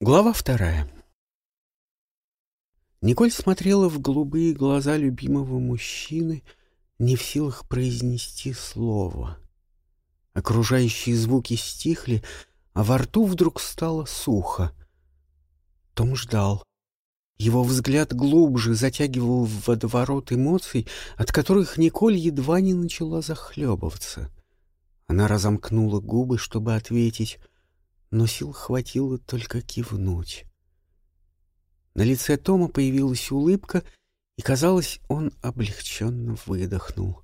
Глава вторая. Николь смотрела в голубые глаза любимого мужчины, не в силах произнести слово. Окружающие звуки стихли, а во рту вдруг стало сухо. Том ждал. Его взгляд глубже затягивал в водоворот эмоций, от которых Николь едва не начала захлебываться. Она разомкнула губы, чтобы ответить — но сил хватило только кивнуть. На лице Тома появилась улыбка, и, казалось, он облегченно выдохнул.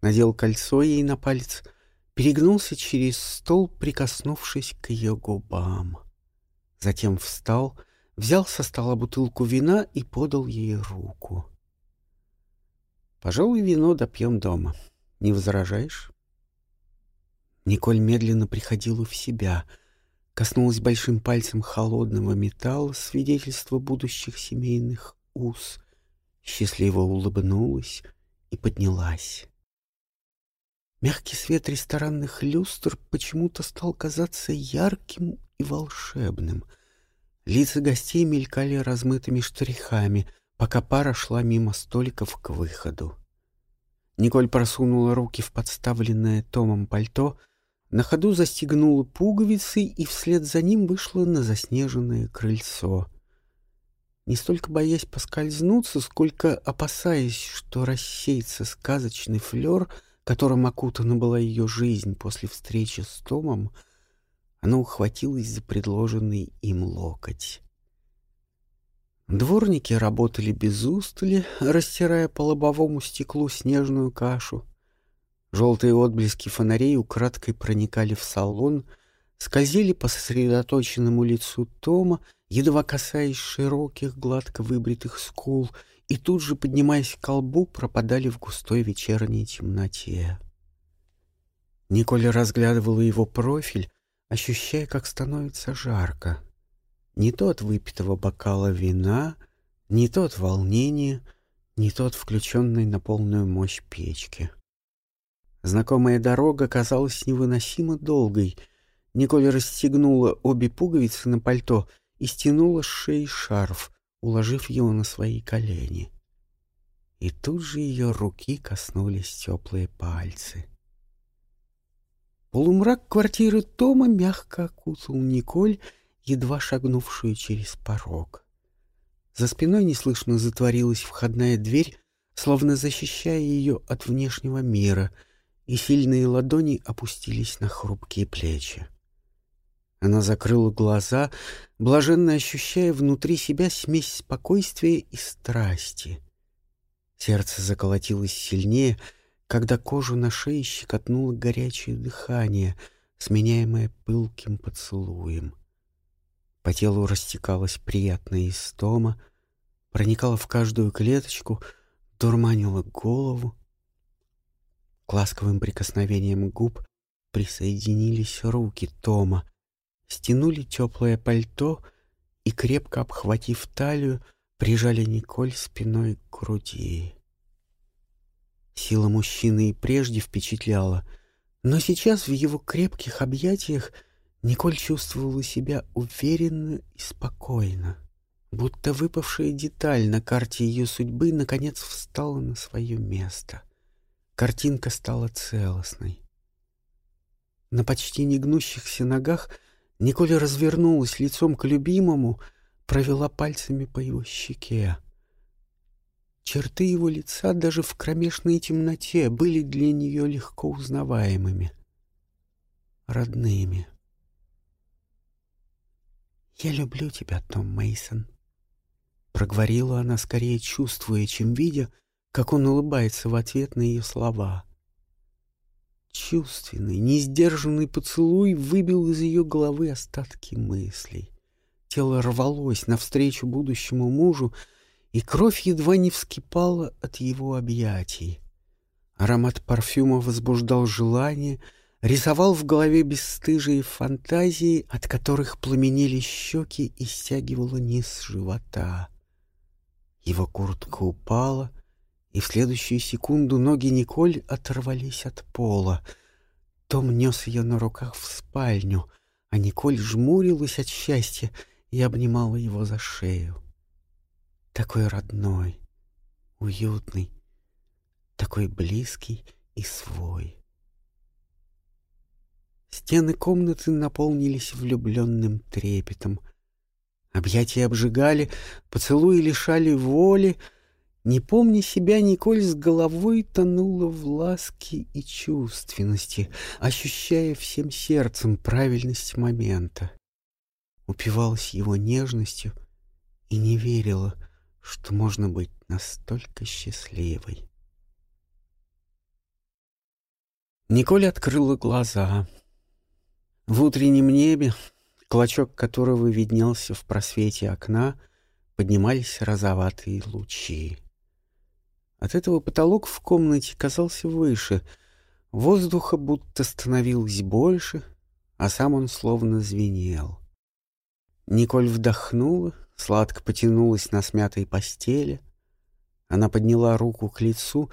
Надел кольцо ей на палец, перегнулся через стол, прикоснувшись к ее губам. Затем встал, взял со стола бутылку вина и подал ей руку. «Пожалуй, вино допьем дома. Не возражаешь?» Николь медленно приходила в себя, коснулась большим пальцем холодного металла, свидетельства будущих семейных уз, счастливо улыбнулась и поднялась. Мягкий свет ресторанных люстр почему-то стал казаться ярким и волшебным. Лица гостей мелькали размытыми штрихами, пока пара шла мимо столиков к выходу. Николь просунула руки в подставленное Томом пальто — на ходу застегнула пуговицы и вслед за ним вышла на заснеженное крыльцо. Не столько боясь поскользнуться, сколько опасаясь, что рассеется сказочный флер, которым окутана была ее жизнь после встречи с Томом, она ухватилась за предложенный им локоть. Дворники работали без устали, растирая по лобовому стеклу снежную кашу. Желтые отблески фонарей украдкой проникали в салон, скользили по сосредоточенному лицу Тома, едва касаясь широких, гладко выбритых скул, и тут же, поднимаясь к колбу, пропадали в густой вечерней темноте. Николя разглядывала его профиль, ощущая, как становится жарко. Не то от выпитого бокала вина, не то от волнения, не то от включенной на полную мощь печки. Знакомая дорога казалась невыносимо долгой. Николь расстегнула обе пуговицы на пальто и стянула с шеи шарф, уложив его на свои колени. И тут же ее руки коснулись теплые пальцы. Полумрак квартиры Тома мягко окутал Николь, едва шагнувшую через порог. За спиной неслышно затворилась входная дверь, словно защищая ее от внешнего мира — и сильные ладони опустились на хрупкие плечи. Она закрыла глаза, блаженно ощущая внутри себя смесь спокойствия и страсти. Сердце заколотилось сильнее, когда кожу на шее щекотнуло горячее дыхание, сменяемое пылким поцелуем. По телу растекалась приятная истома, проникала в каждую клеточку, дурманила голову, к ласковым прикосновениям губ присоединились руки Тома, стянули теплое пальто и, крепко обхватив талию, прижали Николь спиной к груди. Сила мужчины и прежде впечатляла, но сейчас в его крепких объятиях Николь чувствовала себя уверенно и спокойно, будто выпавшая деталь на карте ее судьбы наконец встала на свое место. Картинка стала целостной. На почти негнущихся ногах Николя развернулась лицом к любимому, провела пальцами по его щеке. Черты его лица даже в кромешной темноте были для нее легко узнаваемыми, родными. «Я люблю тебя, Том Мейсон, проговорила она скорее чувствуя, чем видя, как он улыбается в ответ на ее слова. Чувственный, несдержанный поцелуй выбил из ее головы остатки мыслей. Тело рвалось навстречу будущему мужу, и кровь едва не вскипала от его объятий. Аромат парфюма возбуждал желание, рисовал в голове бесстыжие фантазии, от которых пламенели щеки и стягивало низ живота. Его куртка упала, и в следующую секунду ноги Николь оторвались от пола. Том нес ее на руках в спальню. а Николь жмурилась от счастья и обнимала его за шею. Такой родной, уютный, такой близкий и свой. Стены комнаты наполнились влюбленным трепетом. Объятия обжигали, поцелуи лишали воли. Не помня себя, Николь с головой тонула в ласке и чувственности, ощущая всем сердцем правильность момента. Упивалась его нежностью и не верила, что можно быть настолько счастливой. Николь открыла глаза. В утреннем небе, клочок которого виднелся в просвете окна, поднимались розоватые лучи. От этого потолок в комнате казался выше, воздуха будто становилось больше, а сам он словно звенел. Николь вдохнула, сладко потянулась на смятой постели. Она подняла руку к лицу,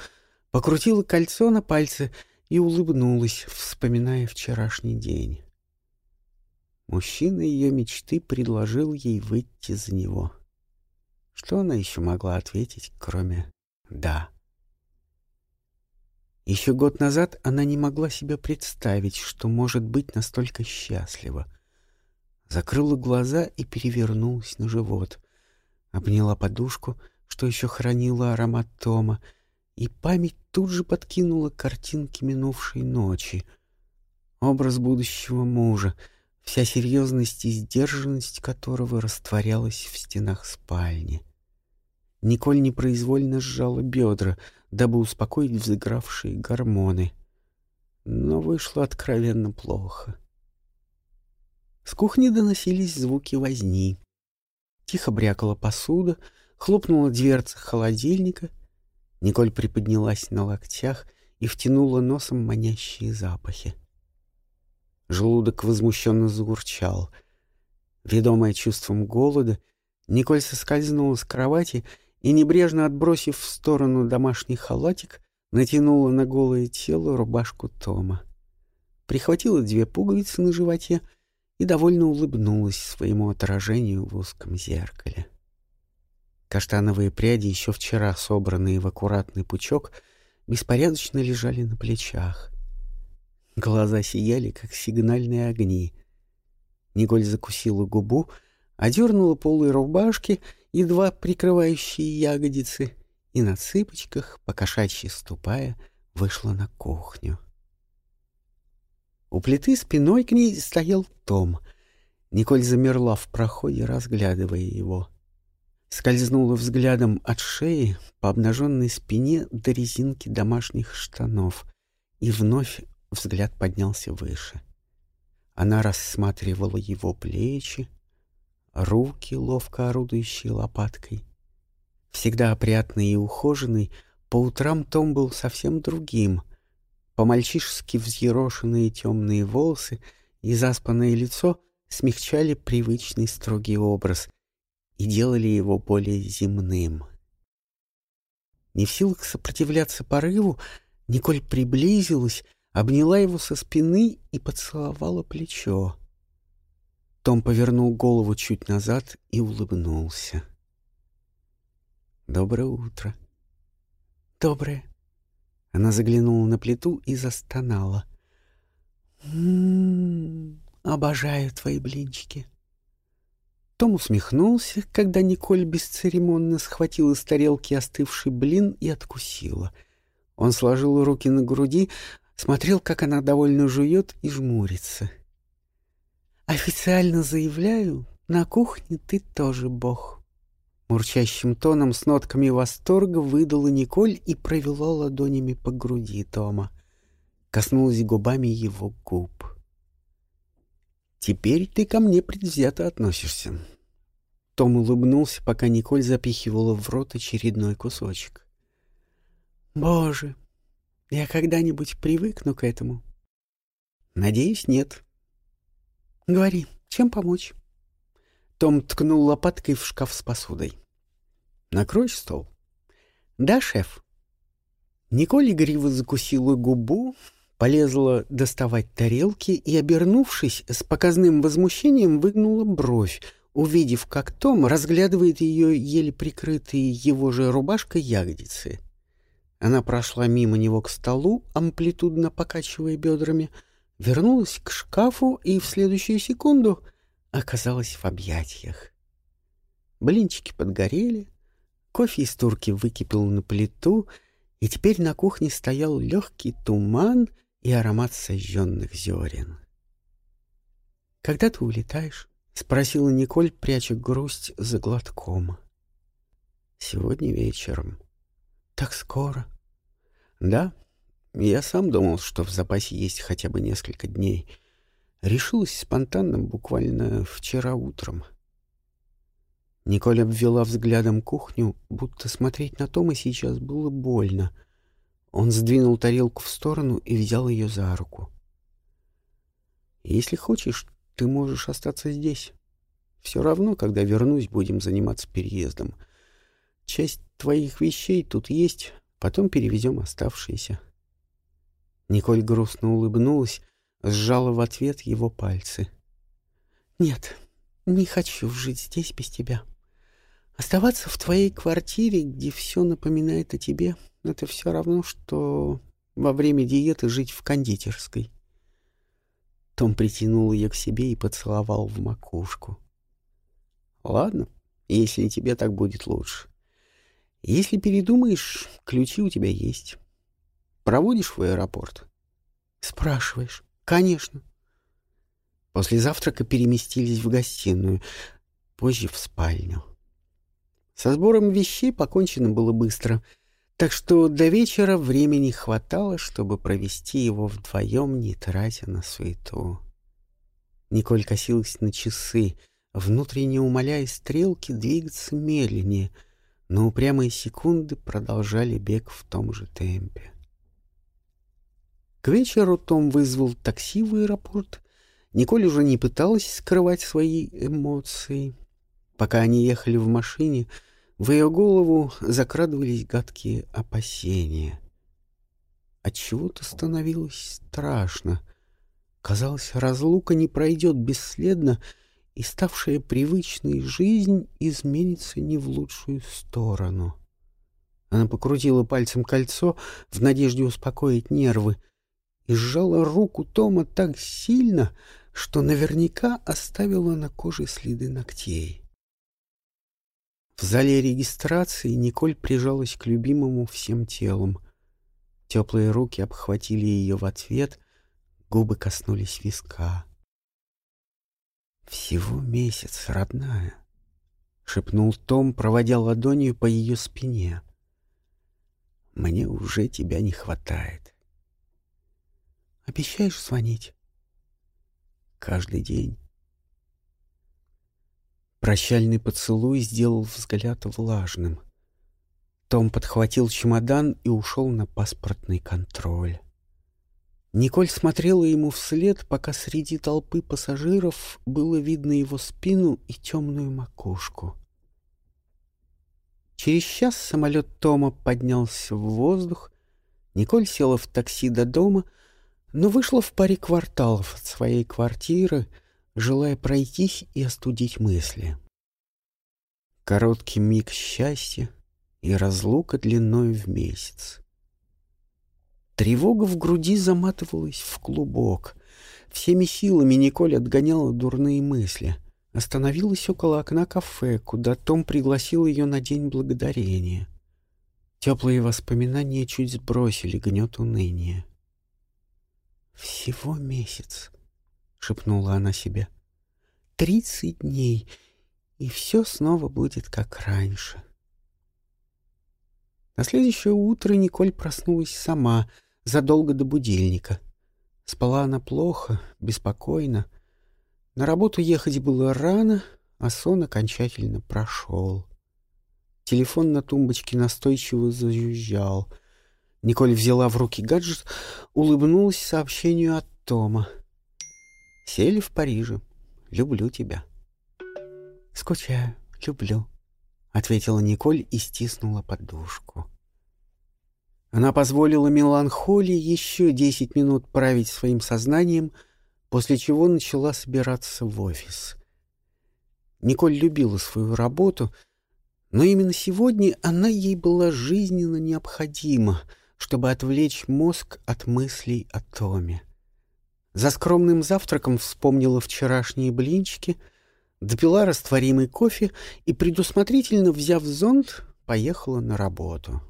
покрутила кольцо на пальце и улыбнулась, вспоминая вчерашний день. Мужчина ее мечты предложил ей выйти за него. Что она еще могла ответить, кроме «да»? Еще год назад она не могла себе представить, что может быть настолько счастлива. Закрыла глаза и перевернулась на живот. Обняла подушку, что еще хранила аромат Тома, и память тут же подкинула картинки минувшей ночи. Образ будущего мужа — вся серьезность и сдержанность которого растворялась в стенах спальни. Николь непроизвольно сжала бедра, дабы успокоить взыгравшие гормоны. Но вышло откровенно плохо. С кухни доносились звуки возни. Тихо брякала посуда, хлопнула дверца холодильника. Николь приподнялась на локтях и втянула носом манящие запахи. Желудок возмущенно заурчал. Ведомая чувством голода, Николь соскользнула с кровати и, небрежно отбросив в сторону домашний халатик, натянула на голое тело рубашку Тома. Прихватила две пуговицы на животе и довольно улыбнулась своему отражению в узком зеркале. Каштановые пряди, еще вчера собранные в аккуратный пучок, беспорядочно лежали на плечах. Глаза сияли, как сигнальные огни. Николь закусила губу, одернула полы рубашки, едва прикрывающие ягодицы, и на цыпочках, покошачьи ступая, вышла на кухню. У плиты спиной к ней стоял Том. Николь замерла в проходе, разглядывая его. Скользнула взглядом от шеи по обнаженной спине до резинки домашних штанов и вновь Взгляд поднялся выше. Она рассматривала его плечи, руки, ловко орудующие лопаткой. Всегда опрятный и ухоженный, по утрам Том был совсем другим. По-мальчишески взъерошенные темные волосы и заспанное лицо смягчали привычный строгий образ и делали его более земным. Не в силах сопротивляться порыву, Николь приблизилась, обняла его со спины и поцеловала плечо. Том повернул голову чуть назад и улыбнулся. «Доброе утро». «Доброе». Она заглянула на плиту и застонала. «М-м-м, обожаю твои блинчики». Том усмехнулся, когда Николь бесцеремонно схватила с тарелки остывший блин и откусила. Он сложил руки на груди, смотрел, как она довольно жует и жмурится. «Официально заявляю, на кухне ты тоже бог». Мурчащим тоном с нотками восторга выдала Николь и провела ладонями по груди Тома. Коснулась губами его губ. «Теперь ты ко мне предвзято относишься». Том улыбнулся, пока Николь запихивала в рот очередной кусочек. «Боже, я когда-нибудь привыкну к этому? Надеюсь, нет. Говори, чем помочь? Том ткнул лопаткой в шкаф с посудой. Накрой стол. Да, шеф. Николь игриво закусила губу, полезла доставать тарелки и, обернувшись, с показным возмущением выгнула бровь, увидев, как Том разглядывает ее еле прикрытые его же рубашкой ягодицы. Она прошла мимо него к столу, амплитудно покачивая бедрами, вернулась к шкафу и в следующую секунду оказалась в объятиях. Блинчики подгорели, кофе из турки выкипел на плиту, и теперь на кухне стоял легкий туман и аромат сожженных зерен. «Когда ты улетаешь?» — спросила Николь, пряча грусть за глотком. «Сегодня вечером». «Так скоро?» «Да. Я сам думал, что в запасе есть хотя бы несколько дней. Решилась спонтанно, буквально вчера утром». Николь обвела взглядом кухню, будто смотреть на Тома сейчас было больно. Он сдвинул тарелку в сторону и взял ее за руку. «Если хочешь, ты можешь остаться здесь. Все равно, когда вернусь, будем заниматься переездом. Часть твоих вещей тут есть, потом перевезем оставшиеся. Николь грустно улыбнулась, сжала в ответ его пальцы. «Нет, не хочу жить здесь без тебя. Оставаться в твоей квартире, где все напоминает о тебе, это все равно, что во время диеты жить в кондитерской». Том притянул ее к себе и поцеловал в макушку. «Ладно, если тебе так будет лучше. Если передумаешь, ключи у тебя есть. Проводишь в аэропорт?» «Спрашиваешь. Конечно». После завтрака переместились в гостиную, позже в спальню. Со сбором вещей покончено было быстро — так что до вечера времени хватало, чтобы провести его вдвоем, не тратя на суету. Николь косилась на часы, внутренне умоляя стрелки двигаться медленнее, но упрямые секунды продолжали бег в том же темпе. К вечеру Том вызвал такси в аэропорт. Николь уже не пыталась скрывать свои эмоции. Пока они ехали в машине, в ее голову закрадывались гадкие опасения. От чего то становилось страшно. Казалось, разлука не пройдет бесследно, и ставшая привычной жизнь изменится не в лучшую сторону. Она покрутила пальцем кольцо в надежде успокоить нервы и сжала руку Тома так сильно, что наверняка оставила на коже следы ногтей. В зале регистрации Николь прижалась к любимому всем телом. Теплые руки обхватили ее в ответ, губы коснулись виска. «Всего месяц, родная», — шепнул Том, проводя ладонью по ее спине. «Мне уже тебя не хватает». «Обещаешь звонить?» «Каждый день». Прощальный поцелуй сделал взгляд влажным. Том подхватил чемодан и ушел на паспортный контроль. Николь смотрела ему вслед, пока среди толпы пассажиров было видно его спину и темную макушку. Через час самолет Тома поднялся в воздух. Николь села в такси до дома, но вышла в паре кварталов от своей квартиры — желая пройтись и остудить мысли. Короткий миг счастья и разлука длиной в месяц. Тревога в груди заматывалась в клубок. Всеми силами Николь отгоняла дурные мысли. Остановилась около окна кафе, куда Том пригласил ее на День Благодарения. Теплые воспоминания чуть сбросили гнет уныния. «Всего месяц», шепнула она себе. «Тридцать дней, и все снова будет как раньше». На следующее утро Николь проснулась сама, задолго до будильника. Спала она плохо, беспокойно. На работу ехать было рано, а сон окончательно прошел. Телефон на тумбочке настойчиво зажужжал. Николь взяла в руки гаджет, улыбнулась сообщению от Тома. Сели в Париже. Люблю тебя. Скучаю, люблю, ответила Николь и стиснула подушку. Она позволила меланхолии еще десять минут править своим сознанием, после чего начала собираться в офис. Николь любила свою работу, но именно сегодня она ей была жизненно необходима, чтобы отвлечь мозг от мыслей о Томе. За скромным завтраком вспомнила вчерашние блинчики, допила растворимый кофе и, предусмотрительно взяв зонт, поехала на работу.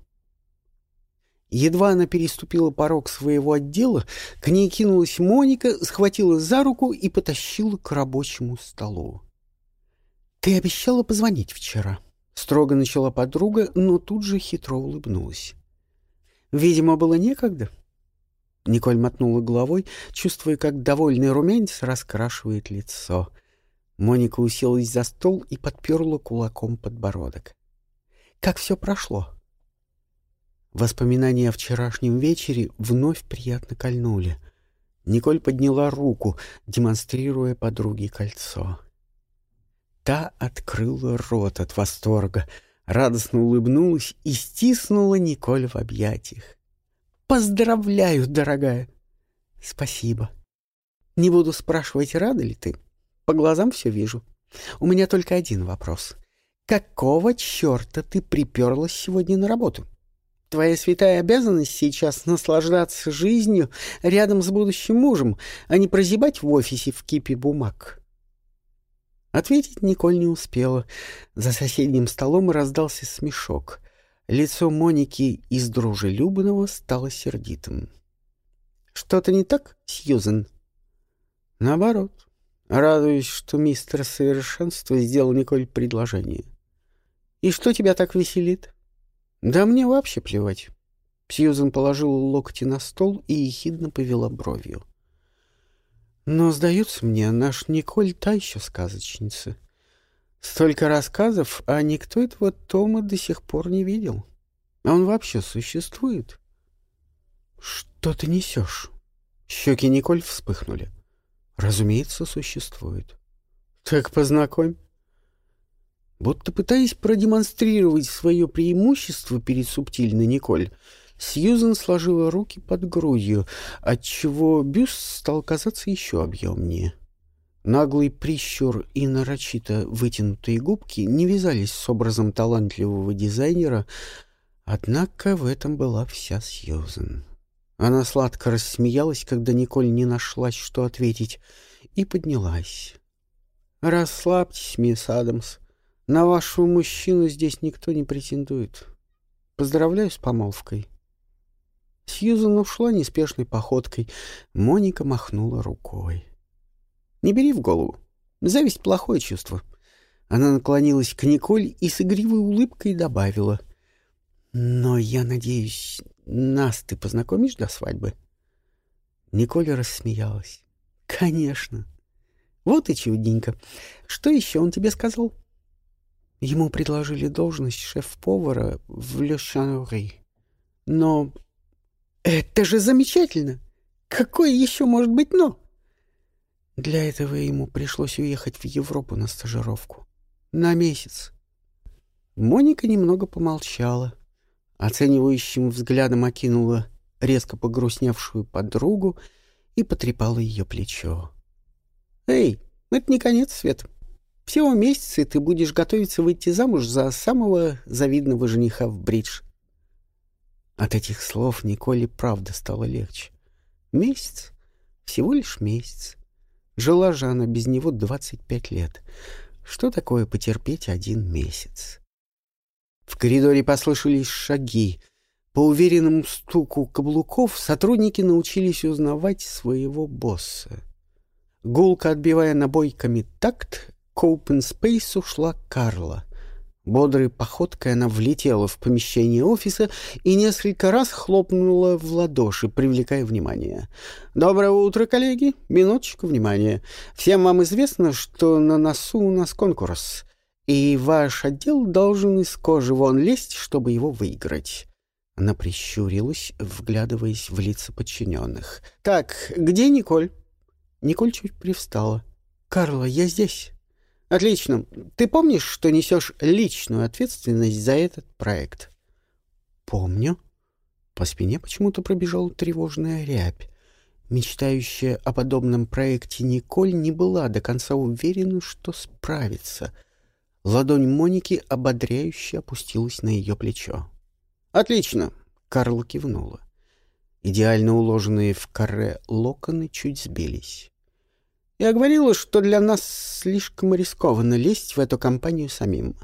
Едва она переступила порог своего отдела, к ней кинулась Моника, схватила за руку и потащила к рабочему столу. «Ты обещала позвонить вчера», — строго начала подруга, но тут же хитро улыбнулась. «Видимо, было некогда». Николь мотнула головой, чувствуя, как довольный румянец раскрашивает лицо. Моника уселась за стол и подперла кулаком подбородок. «Как все прошло?» Воспоминания о вчерашнем вечере вновь приятно кольнули. Николь подняла руку, демонстрируя подруге кольцо. Та открыла рот от восторга, радостно улыбнулась и стиснула Николь в объятиях. «Поздравляю, дорогая!» «Спасибо. Не буду спрашивать, рада ли ты. По глазам все вижу. У меня только один вопрос. Какого черта ты приперлась сегодня на работу?» Твоя святая обязанность сейчас наслаждаться жизнью рядом с будущим мужем, а не прозябать в офисе в кипе бумаг. Ответить Николь не успела. За соседним столом раздался смешок. Лицо Моники из дружелюбного стало сердитым. «Что-то не так, Сьюзен?» «Наоборот. Радуюсь, что мистер Совершенство сделал Николь предложение. И что тебя так веселит?» «Да мне вообще плевать». Сьюзен положила локти на стол и ехидно повела бровью. «Но, сдается мне, наш Николь та еще сказочница. Столько рассказов, а никто этого Тома до сих пор не видел. А он вообще существует?» «Что ты несешь?» Щеки Николь вспыхнули. «Разумеется, существует». «Так познакомь». Будто пытаясь продемонстрировать свое преимущество перед субтильной Николь, Сьюзен сложила руки под грудью, отчего бюст стал казаться еще объемнее. Наглый прищур и нарочито вытянутые губки не вязались с образом талантливого дизайнера, однако в этом была вся Сьюзен. Она сладко рассмеялась, когда Николь не нашлась, что ответить, и поднялась. «Расслабьтесь, мисс Адамс. На вашего мужчину здесь никто не претендует. Поздравляю с помолвкой. Сьюзан ушла неспешной походкой. Моника махнула рукой. Не бери в голову. Зависть — плохое чувство. Она наклонилась к Николь и с игривой улыбкой добавила. «Но я надеюсь, нас ты познакомишь до свадьбы?» Николь рассмеялась. «Конечно. Вот и чудненько. Что еще он тебе сказал?» Ему предложили должность шеф-повара в Ле. Но это же замечательно! Какое еще может быть «но»? Для этого ему пришлось уехать в Европу на стажировку. На месяц. Моника немного помолчала, оценивающим взглядом окинула резко погрустневшую подругу и потрепала ее плечо. «Эй, это не конец света. Всего месяца, ты будешь готовиться выйти замуж за самого завидного жениха в бридж. От этих слов Николе правда стало легче. Месяц? Всего лишь месяц. Жила же она без него двадцать пять лет. Что такое потерпеть один месяц? В коридоре послышались шаги. По уверенному стуку каблуков сотрудники научились узнавать своего босса. Гулко отбивая набойками такт, к Open Space ушла Карла. Бодрой походкой она влетела в помещение офиса и несколько раз хлопнула в ладоши, привлекая внимание. «Доброе утро, коллеги! Минуточку внимания. Всем вам известно, что на носу у нас конкурс, и ваш отдел должен из кожи вон лезть, чтобы его выиграть». Она прищурилась, вглядываясь в лица подчиненных. «Так, где Николь?» Николь чуть привстала. «Карла, я здесь». Отлично. Ты помнишь, что несешь личную ответственность за этот проект? Помню. По спине почему-то пробежала тревожная рябь. Мечтающая о подобном проекте Николь не была до конца уверена, что справится. Ладонь Моники ободряюще опустилась на ее плечо. «Отлично!» — Карла кивнула. Идеально уложенные в каре локоны чуть сбились. «Я говорила, что для нас слишком рискованно лезть в эту компанию самим.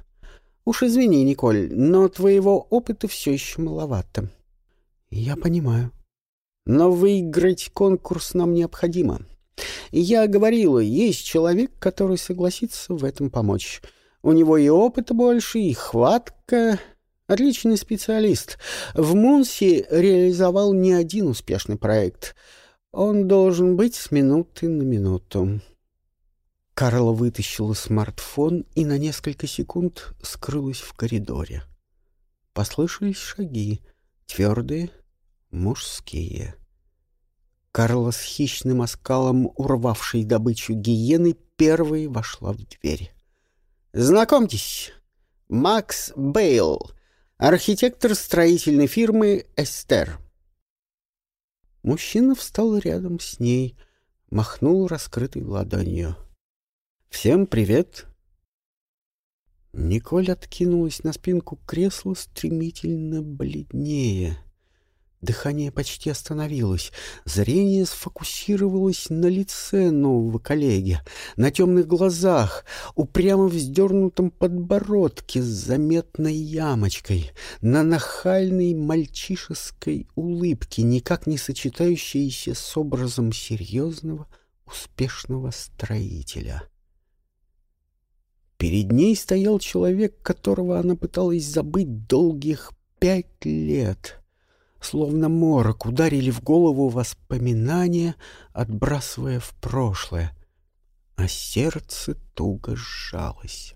Уж извини, Николь, но твоего опыта все еще маловато». «Я понимаю», но выиграть конкурс нам необходимо. Я говорила, есть человек, который согласится в этом помочь. У него и опыта больше, и хватка. Отличный специалист. В Мунсе реализовал не один успешный проект. Он должен быть с минуты на минуту. Карла вытащила смартфон и на несколько секунд скрылась в коридоре. Послышались шаги, твердые, мужские. Карла с хищным оскалом, урвавшей добычу гиены, первой вошла в дверь. «Знакомьтесь, Макс Бейл, архитектор строительной фирмы «Эстер». Мужчина встал рядом с ней, махнул раскрытой ладонью. «Всем привет!» Николь откинулась на спинку кресла стремительно бледнее — Дыхание почти остановилось. Зрение сфокусировалось на лице нового коллеги, на темных глазах, упрямо вздернутом подбородке с заметной ямочкой, на нахальной мальчишеской улыбке, никак не сочетающейся с образом серьезного, успешного строителя. Перед ней стоял человек, которого она пыталась забыть долгих пять лет — Словно морок ударили в голову воспоминания, отбрасывая в прошлое, а сердце туго сжалось.